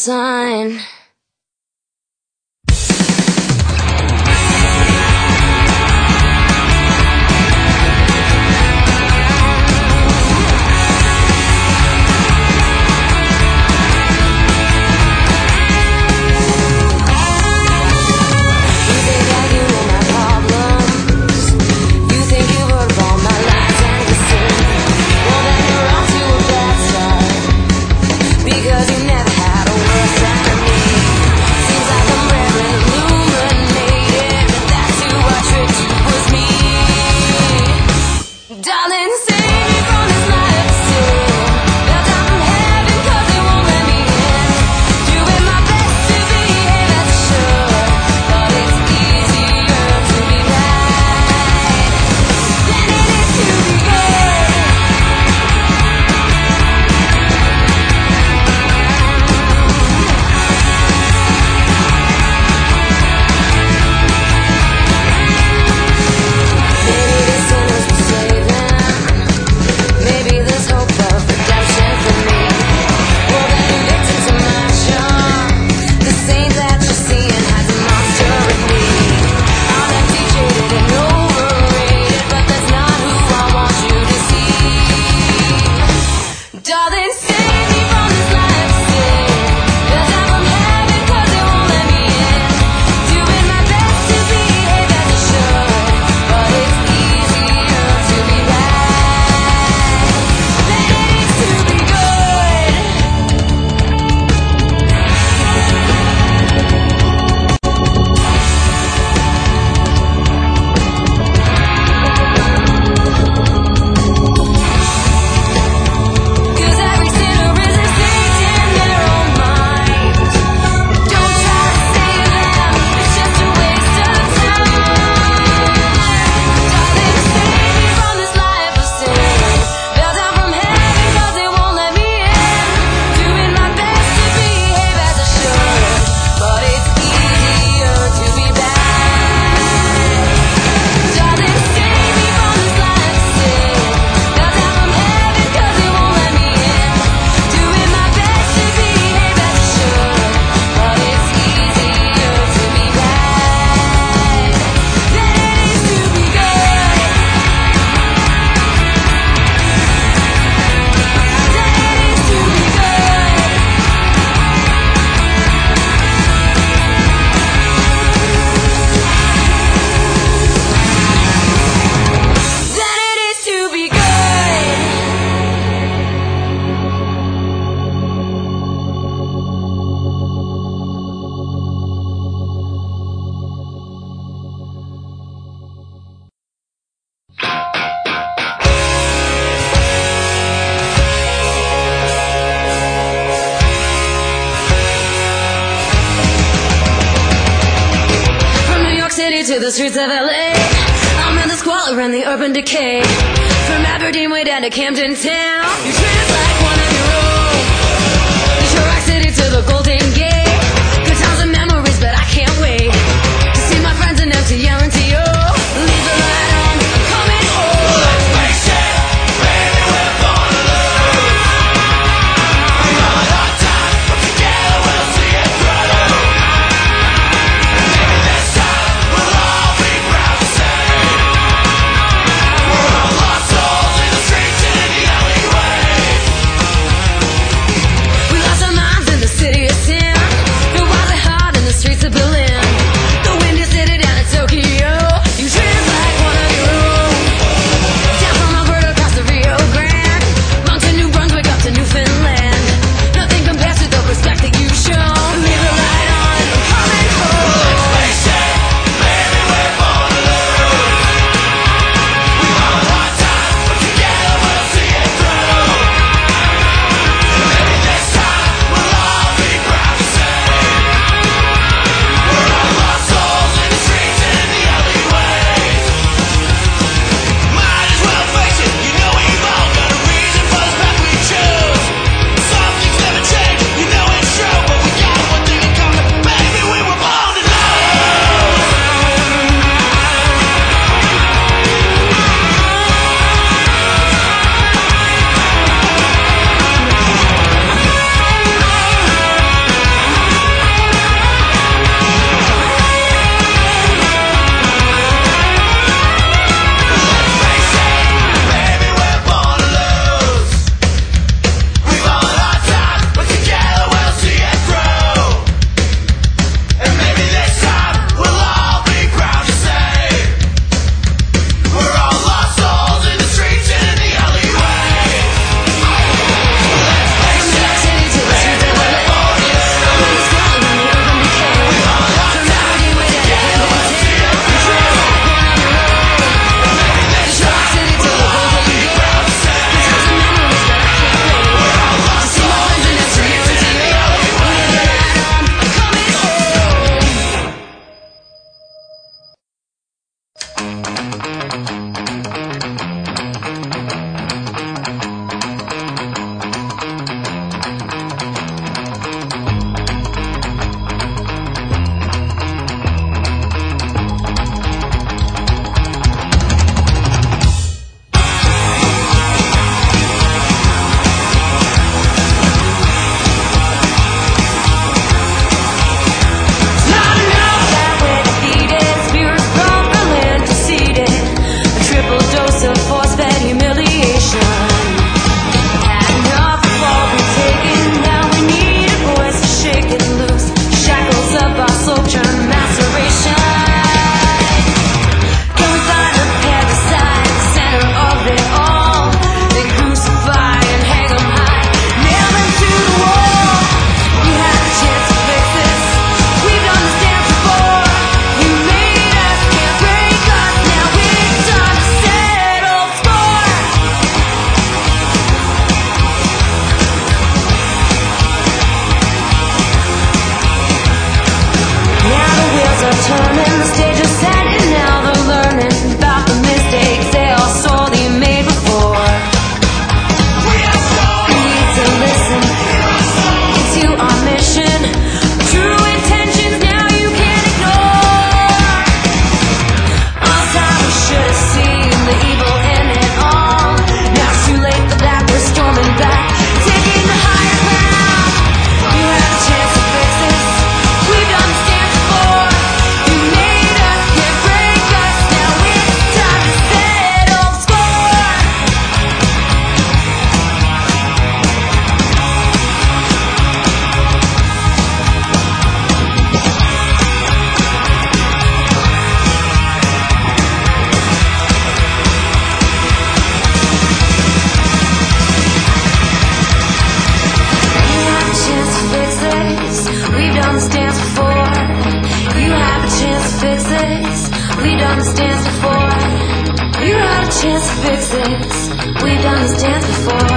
sign. streets of LA. I'm in the squalor and the urban decay. From Aberdeen way down to Camden Town. dance before.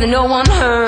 Neither no one heard.